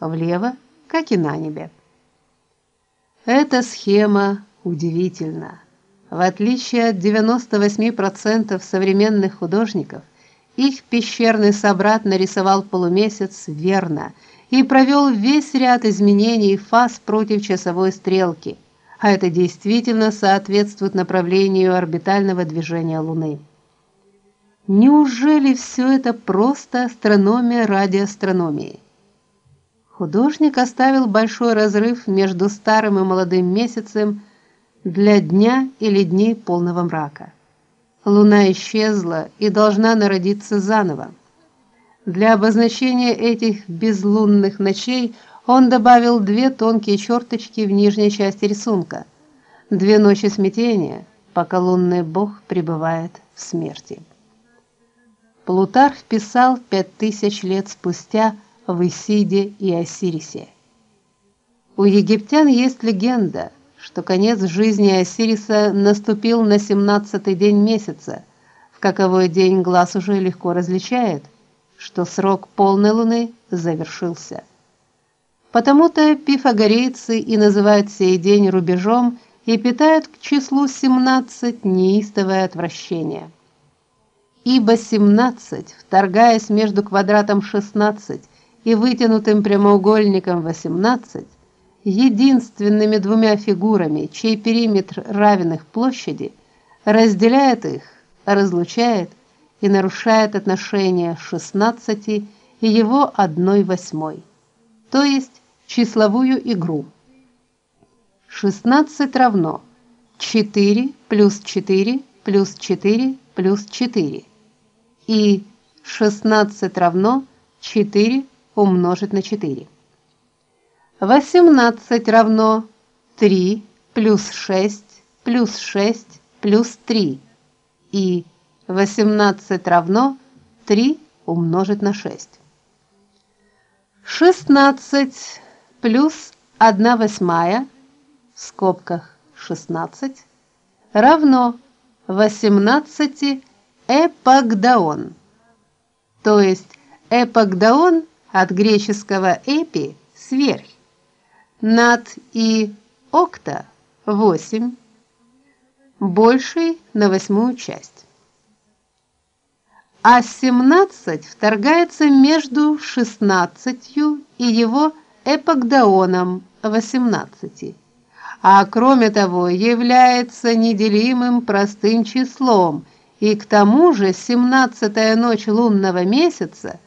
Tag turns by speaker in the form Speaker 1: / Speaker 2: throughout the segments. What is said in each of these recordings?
Speaker 1: влево, как и на небе. Эта схема удивительна. В отличие от 98% современных художников, их пещерный собрат нарисовал полумесяц верно и провел весь ряд изменений фаз против часовой стрелки, а это действительно соответствует направлению орбитального движения Луны. Неужели все это просто астрономия ради астрономии? Художник оставил большой разрыв между старым и молодым месяцем для дня или дней полного мрака. Луна исчезла и должна народиться заново. Для обозначения этих безлунных ночей он добавил две тонкие черточки в нижней части рисунка. Две ночи смятения, пока лунный бог пребывает в смерти. Плутарх писал пять тысяч лет спустя в Исиде и Осирисе. У египтян есть легенда, что конец жизни Осириса наступил на семнадцатый день месяца, в каковой день глаз уже легко различает, что срок полной луны завершился. Потому-то пифагорейцы и называют сей день рубежом и питают к числу 17 неистовое отвращение. Ибо 17, вторгаясь между квадратом 16 и вытянутым прямоугольником 18, единственными двумя фигурами, чей периметр равен их площади, разделяет их, разлучает и нарушает отношение 16 и его 1/8, то есть числовую игру. 16 равно 4 плюс 4 плюс 4 плюс 4. И 16 равно 4 умножить на 4. 18 равно 3 плюс 6 плюс 6 плюс 3. И 18 равно 3 умножить на 6. 16 плюс 1 восьмая в скобках 16 равно 18 эпогдаон. То есть эпогдаон от греческого эпи сверх. Над и окта 8 больший на восьмую часть. А 17 вторгается между 16 и его эпогдаоном 18. А кроме того, является неделимым простым числом, и к тому же 17-я ночь лунного месяца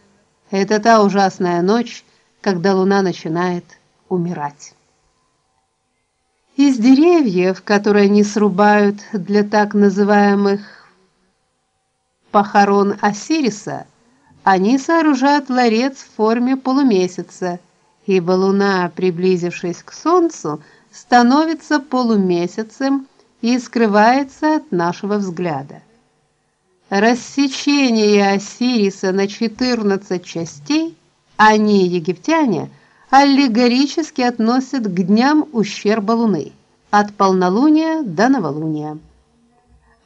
Speaker 1: это та ужасная ночь, когда луна начинает умирать. Из деревьев, которые они срубают для так называемых похорон Осириса, они сооружают ларец в форме полумесяца, ибо луна, приблизившись к солнцу, становится полумесяцем и скрывается от нашего взгляда. Рассечение Осириса на 14 частей они, египтяне, аллегорически относят к дням ущерба Луны, от полнолуния до новолуния.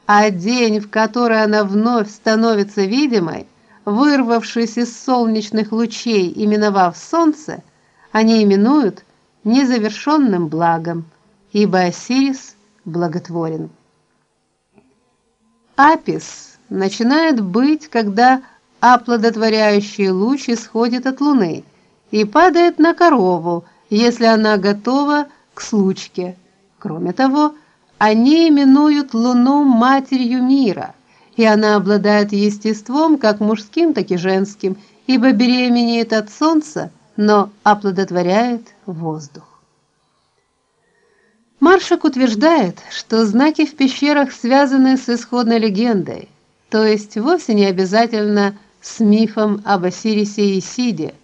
Speaker 1: А день, в который она вновь становится видимой, вырвавшись из солнечных лучей и миновав солнце, они именуют незавершенным благом, ибо Осирис благотворен. Апис начинает быть, когда оплодотворяющий луч исходит от Луны и падает на корову, если она готова к случке. Кроме того, они именуют Луну матерью мира, и она обладает естеством как мужским, так и женским, ибо беременеет от солнца, но оплодотворяет воздух. Маршак утверждает, что знаки в пещерах связаны с исходной легендой, то есть вовсе не обязательно с мифом об Осирисе и Исиде,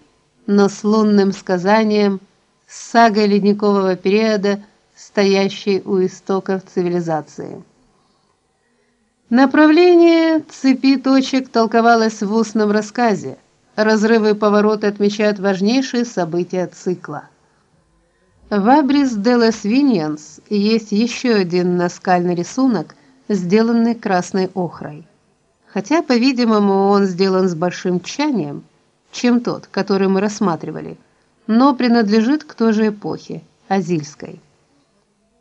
Speaker 1: но с лунным сказанием, с сагой ледникового периода, стоящей у истоков цивилизации. Направление цепи точек толковалось в устном рассказе. Разрывы и повороты отмечают важнейшие события цикла. В Абрис де лас Виньянс есть еще один наскальный рисунок, сделанный красной охрой. Хотя, по-видимому, он сделан с большим тщанием, чем тот, который мы рассматривали, но принадлежит к той же эпохе, Азильской.